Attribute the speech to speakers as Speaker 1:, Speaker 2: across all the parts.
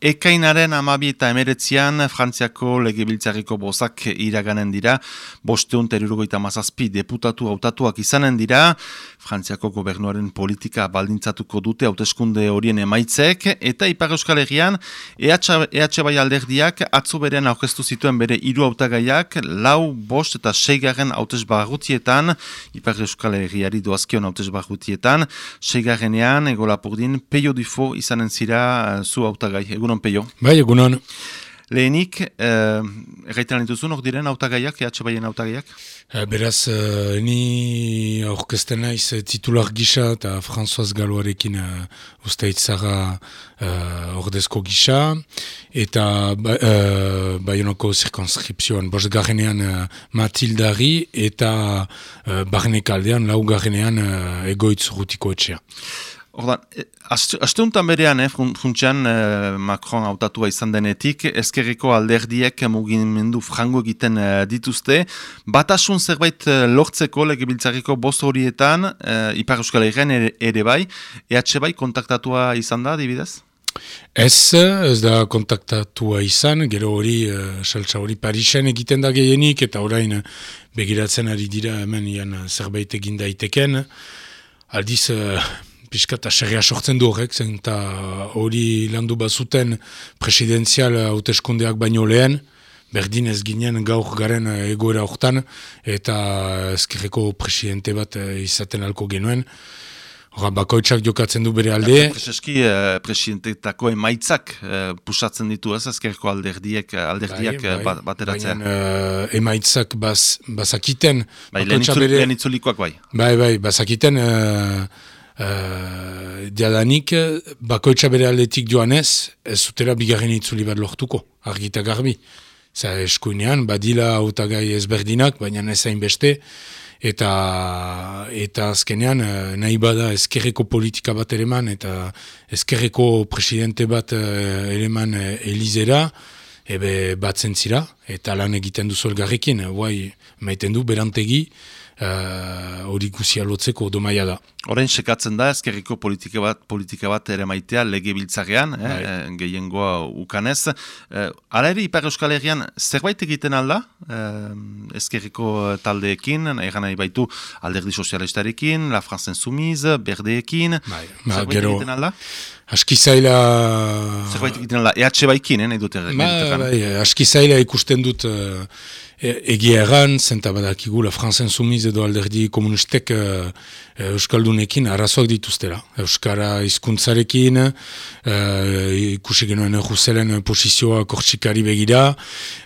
Speaker 1: ekainaren amabi eta emeretzian Frantziako legebiltzarriko bozak iraganen dira, bosteun terurogoita mazazpi deputatu hautatuak izanen dira, Frantziako gobernuaren politika baldintzatuko dute hauteskunde horien emaitzek, eta Ipar Euskal Herrian, EH bai alderdiak atzo berean aurkeztu zituen bere hiru hautagaiak, lau, bost eta seigarren hautes barrutietan, Ipar Euskal Herriari doazkion hautes barrutietan, seigarrenean, egolapurdin, peio dufo izanen zira uh, zu hautagai, egunon peio.
Speaker 2: Bai, egunon.
Speaker 1: Lehenik, uh, erraiten dituzun, hor diren hautagaiak, EH baien hautagaiak?
Speaker 2: Uh, beraz, uh, ni aurkezten naiz titular gisa eta François Galoarekin uh, uste itzara uh, ordezko gisa eta ba, uh, baionoko zirkonskripzioan bost garenean uh, Matildari eta uh, barnekaldean lau garenean uh, egoitz rutiko etxea.
Speaker 1: Ordan, e, asteuntan berean, eh, funtsean eh, Macron hautatua izan denetik, ezkerreko alderdiek mugimendu frango egiten eh, dituzte, batasun zerbait eh, lortzeko legebiltzarriko bost horietan, eh, Ipar Euskal ere, ere bai, EH bai kontaktatua izan da, dibidez?
Speaker 2: Ez, ez da kontaktatua izan, gero hori, uh, saltza hori Parisen egiten da gehienik, eta orain begiratzen ari dira hemen ian zerbait egin daiteken. Aldiz, pixka eta serria sortzen du horrek, zen eta hori landu bazuten presidenzial hauteskundeak baino lehen, berdin ez ginen gaur garen egoera hortan, eta ezkerreko presidente bat izaten alko genuen, Hora, bakoitzak jokatzen du bere alde.
Speaker 1: Prezeski, eh, presidentetako emaitzak eh, pusatzen ditu ez, ezkerko alderdiek, alderdiak bai, bai, bateratzen.
Speaker 2: Baina eh, emaitzak baz, bazakiten.
Speaker 1: Bai, lehen itzulikoak bai.
Speaker 2: Bai, bai, bazakiten... Eh, Uh, diadanik, bakoitza bere aldetik joanez, ez zutera bigarren itzuli bat lortuko, argita garbi. Zer eskuinean, badila autagai ezberdinak, baina ez beste, eta, eta azkenean eh, nahi bada ezkerreko politika bat eleman, eta ezkerreko presidente bat eleman uh, elizera, ebe batzen zira, eta lan egiten duzu elgarrekin, guai, maiten du, berantegi, Eh, hori uh, guzia lotzeko domaia da.
Speaker 1: Horein sekatzen da ezkerriko politika bat, politika bat ere maitea lege biltzarean, eh, bai. eh, gehiengoa ukanez. Eh, Ala ere, Ipar Euskal Herrian zerbait egiten alda eh, ezkerriko taldeekin, egan nahi baitu alderdi sozialistarekin, La France Insoumise, Berdeekin, bai. ba, zerbait gero... egiten alda?
Speaker 2: Aski zaila...
Speaker 1: Zerbait egiten alda, EH baikin, eh, nahi dute.
Speaker 2: Ba, bai, aski zaila ikusten dut... Uh, egia erran, zenta badakigu, la sumiz edo alderdi komunistek uh, Euskaldunekin arazoak dituztera. Euskara hizkuntzarekin uh, ikusi genuen Ruselen posizioa kortsikari begira,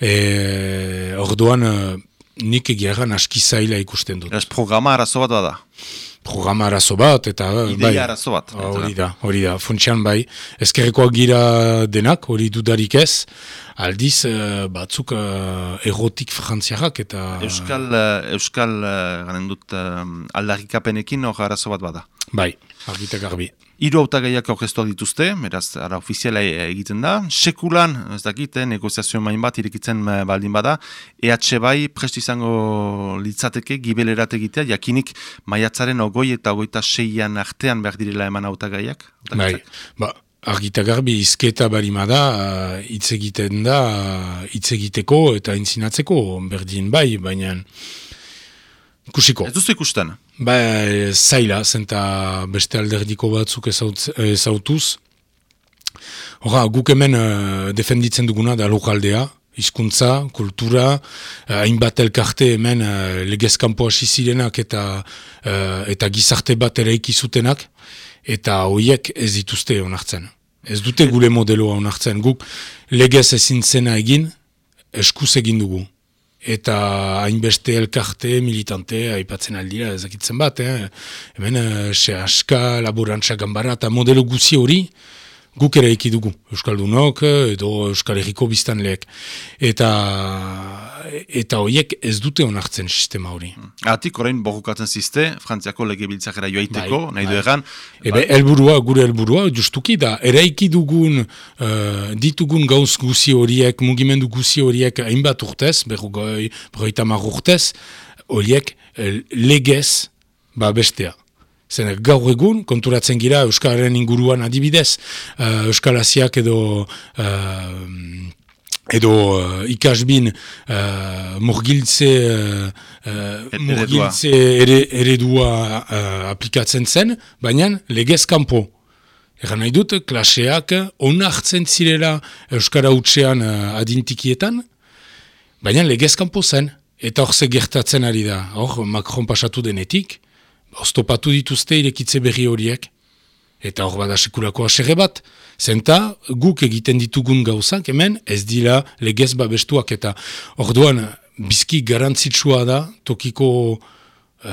Speaker 2: e, orduan uh, nik egia erran aski zaila ikusten dut.
Speaker 1: Ez programa arazo bat da?
Speaker 2: Programa arazo bat, eta...
Speaker 1: Ideia bai, arazo bat.
Speaker 2: Hori da, hori da, funtsian bai. Ezkerrekoak gira denak, hori dudarik ez, aldiz uh, batzuk erotik frantziarrak eta...
Speaker 1: Euskal, uh, Euskal uh, dut, aldarrikapenekin hor arazo bat bada.
Speaker 2: Bai, argitek garbi.
Speaker 1: Hiru autagaiak aurkeztuak dituzte, beraz, ara ofiziala egiten da. Sekulan, ez dakit, negoziazio main bat irekitzen baldin bada, EH bai prest izango litzateke gibelerat egitea, jakinik maiatzaren ogoi eta ogoita seian artean behar direla eman autagaiak.
Speaker 2: Bai, ba, argita garbi izketa barima da, uh, hitz egiten da, hitz egiteko eta intzinatzeko, berdin bai, baina ikusiko.
Speaker 1: Ez duzu ikusten?
Speaker 2: Ba, zaila, zenta beste alderdiko batzuk ezautuz. Hora, guk hemen uh, defenditzen duguna da lokaldea, hizkuntza, kultura, uh, hainbat elkarte hemen uh, legezkampo hasi zirenak eta, eta gizarte bat ere ikizutenak, eta hoiek ez dituzte onartzen. Ez dute gure modeloa onartzen. Guk legez ezin zena egin, eskuz egin dugu. Eta hainbeste elkarte, militante, aipatzen aldira, ezakitzen bat, eh? hemen, eh, se aska, laborantza gambara, eta modelo guzi hori, guk ere dugu, Euskaldunok edo Euskal Herriko biztanleek. Eta eta horiek ez dute onartzen sistema hori.
Speaker 1: Atik orain borrukatzen ziste, Frantziako lege biltzakera joaiteko, bai, nahi bai. du egan.
Speaker 2: Ebe, bai. elburua, gure elburua, justuki da, eraiki dugun, uh, ditugun gauz guzi horiek, mugimendu guzi horiek, hainbat urtez, berroita mar urtez, horiek uh, legez, ba bestea. Zer gaur egun, konturatzen gira Euskararen inguruan adibidez, uh, Euskalaziak edo... Uh, edo uh, ikasbin uh, murgiltze, uh, murgiltze ere, eredua uh, aplikatzen zen, baina legez kanpo. Egan nahi dut, klaseak onartzen zirela Euskara utxean uh, adintikietan, baina legez kanpo zen. Eta hor gertatzen ari da, hor Macron pasatu denetik, oztopatu dituzte irekitze berri horiek. Eta hor bada sekulako aserre bat, zenta guk egiten ditugun gauzak hemen ez dira legez babestuak eta orduan bizki garantzitsua da tokiko uh,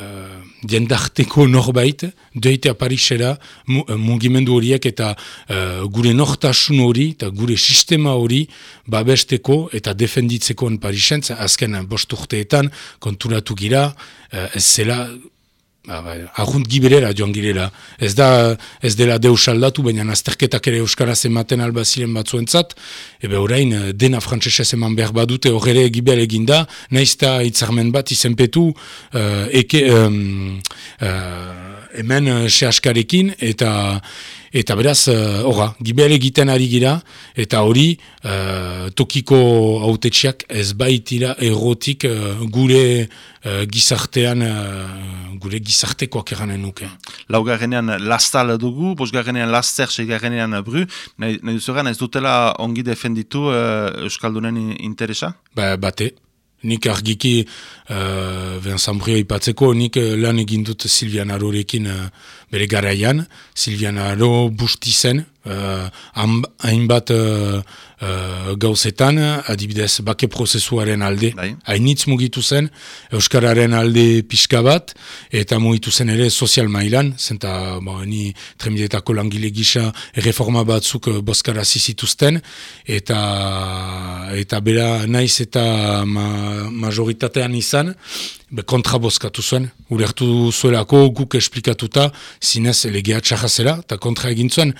Speaker 2: uh, jendarteko norbait, doitea Parisera mugimendu horiek eta uh, gure nortasun hori eta gure sistema hori babesteko eta defenditzeko en Parisentz, azken bost urteetan konturatu gira, uh, ez zela Ba, ba, ahunt giberera joan girela. Ez da, ez dela deus aldatu, baina azterketak ere Euskaraz ematen alba ziren batzuentzat, ebe orain eh, dena frantzesez eman behar badute horre gibel eginda, naizta itzarmen bat izenpetu uh, eke, um, uh, hemen uh, sehaskarekin eta Eta beraz, uh, gibel egiten ari gira, eta hori uh, tokiko autetxeak ez baitira erotik uh, gure uh, gizartean, uh, gure gizartekoak eranen nuke.
Speaker 1: Laugarrenean lastal dugu, bosgarrenean laster, segarrenean bru, nahi, nahi ez dutela ongi defenditu uh, Euskaldunen interesa?
Speaker 2: Ba, bate. Nik argiki, uh, Vincent Brio ipatzeko, nik lan egin dut Silvian Arorekin uh, bere garaian, Silvian Aro busti zen, uh, hainbat uh, uh, gauzetan, adibidez bake prozesuaren alde, bai. hainitz mugitu zen, Euskararen alde pixka bat, eta mugitu zen ere sozial mailan, zenta bo, ni tremidetako langile gisa erreforma batzuk boskara zizituzten, eta, eta bera naiz eta ma, majoritatean izan, be kontra boskatu zuen, urertu zuelako guk esplikatuta, zinez legea txajazera, eta kontra egin zuen,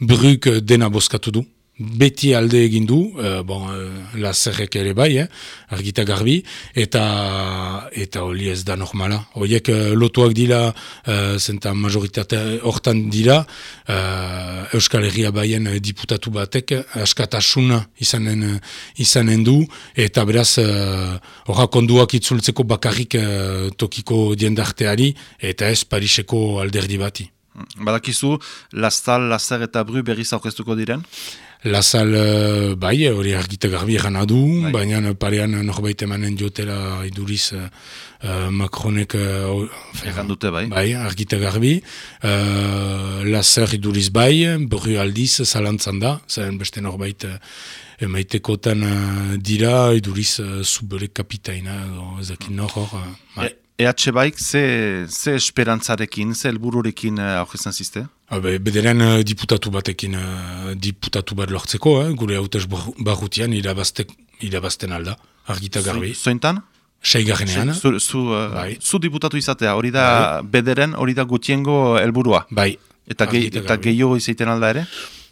Speaker 2: bruk dena boskatu du. Beti alde egin du, uh, bon, uh, lazerrek ere bai, eh, argita garbi, eta eta hori ez da normala. Horiek uh, lotuak dira, uh, zenta majoritate hortan dira, uh, Euskal Herria baien diputatu batek, askatasuna izanen, izanen du, eta beraz, horra uh, konduak itzultzeko bakarrik uh, tokiko diendarteari, eta ez Pariseko alderdi bati.
Speaker 1: Badakizu, Lastal, Lazer eta Bru berriz aurkeztuko diren?
Speaker 2: Lasal, uh, bai, hori argita garbi egan adu, bai. baina parean norbait emanen jotela iduriz uh, Macronek... Uh,
Speaker 1: egan dute, bai?
Speaker 2: Bai, argita garbi. Uh, Lazer iduriz bai, Bru aldiz zalantzan da, zaren beste norbait uh, emaitekotan uh, dira, iduriz uh, zubere kapitaina, ezakin nor hor. Uh.
Speaker 1: EH Baik, ze, ze esperantzarekin, ze elbururekin uh, aurkezan ziste?
Speaker 2: Bederen uh, diputatu batekin, uh, diputatu bat lortzeko, eh? gure hautez barrutian irabazten alda, argita garbi.
Speaker 1: Zointan?
Speaker 2: Sei garrenean.
Speaker 1: Zu, zu, uh, bai. zu diputatu izatea, hori da bai. bederen, hori da gutiengo helburua.
Speaker 2: Bai.
Speaker 1: Eta, ge, eta gehiago izaiten alda ere?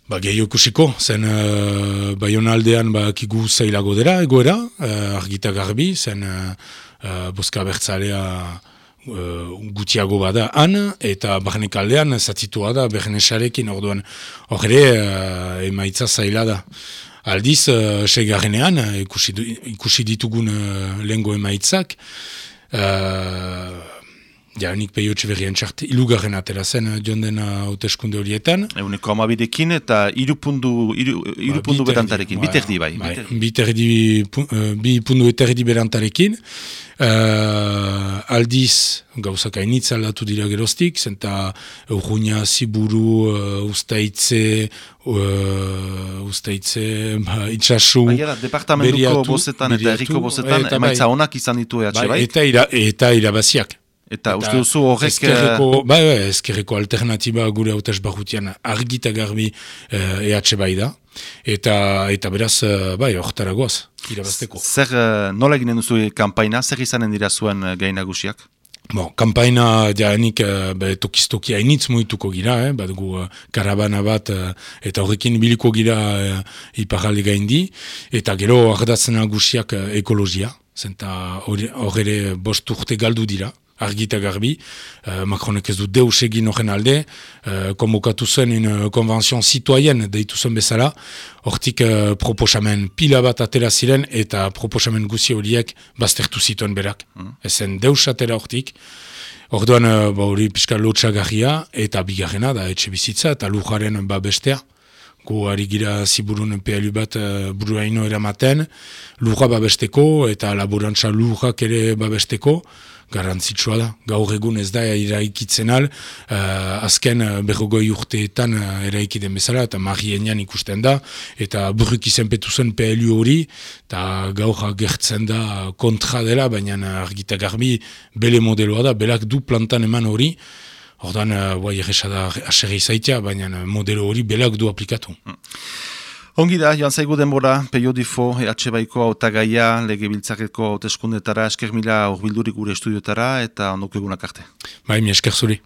Speaker 2: Ba, gehiago ikusiko, zen uh, baion aldean ba, kigu zeilago dira, egoera, uh, argita garbi, zen... Uh, uh, boska bertzalea uh, gutiago bada han, eta barnek aldean zatitua da bernesarekin orduan horre uh, emaitza zaila da. Aldiz, uh, segarrenean, ikusi, ikusi ditugun uh, lengo emaitzak, uh, Ja, nik pehiotxe berrien txart, ilugarren atera zen joan dena hauteskunde horietan.
Speaker 1: Eguneko amabidekin eta irupundu, iru, irupundu ba, berantarekin, biterdi bai. bai
Speaker 2: biterdi, bi pundu eterdi berantarekin. Uh, aldiz, gauzak hainitza aldatu dira geroztik, zenta Euruña, Ziburu, uh, Ustaitze, uh, Ustaitze, ba, Itxasu,
Speaker 1: Baina, departamentuko bozetan eta erriko bozetan, eta emaitza bai, onak izan ditu ehatxe, bai?
Speaker 2: Eta, ira, eta irabaziak.
Speaker 1: Eta, eta uste duzu horrek...
Speaker 2: Ezkerreko, bai, ezkerreko alternatiba gure hautez barrutian argita garbi uh, ehatxe bai da. Eta, eta beraz, uh, bai, horretara goaz, irabazteko.
Speaker 1: Zer, uh, nola eginen duzu kampaina, zer izanen dira zuen gainagusiak?
Speaker 2: Bon, kampaina dianik uh, tokistoki hainitz moituko gira, eh? bat gu uh, karabana bat uh, eta horrekin biliko gira uh, iparalde gaindi, eta gero ardatzen nagusiak uh, ekologia, zenta horre bost urte galdu dira, argita garbi, uh, Macronek ez du deus egin horren alde, uh, konbokatu zen in konvenzion zituaien deitu zen bezala, hortik uh, proposamen pila bat atera ziren eta proposamen guzi horiek baztertu zituen berak. Mm. Ezen deus atera hortik, Orduan, ba, hori pixka lotxagarria eta bigarrena da etxe bizitza eta lujaren babestea gu ari gira ziburun PLU bat uh, buruaino eramaten, lurra babesteko eta laborantza lurrak ere babesteko, garantzitsua da. Gaur egun ez da eraikitzen al, uh, azken uh, berrogoi urteetan eraikiden bezala, eta marrienean ikusten da, eta burrik izenpetu zen PLU hori, eta gaur gertzen da kontra dela, baina argita garbi bele modeloa da, belak du plantan eman hori, Ordan, uh, bai, egesa da aserri zaitea, baina uh, modelo hori belak du aplikatu. Mm.
Speaker 1: Ongi da, joan zaigu denbora, peio difo, EH Baiko autagaia, lege biltzakeko hauteskundetara, esker mila horbildurik gure estudiotara, eta ondoko egunak arte.
Speaker 2: Bai, mi esker zuri.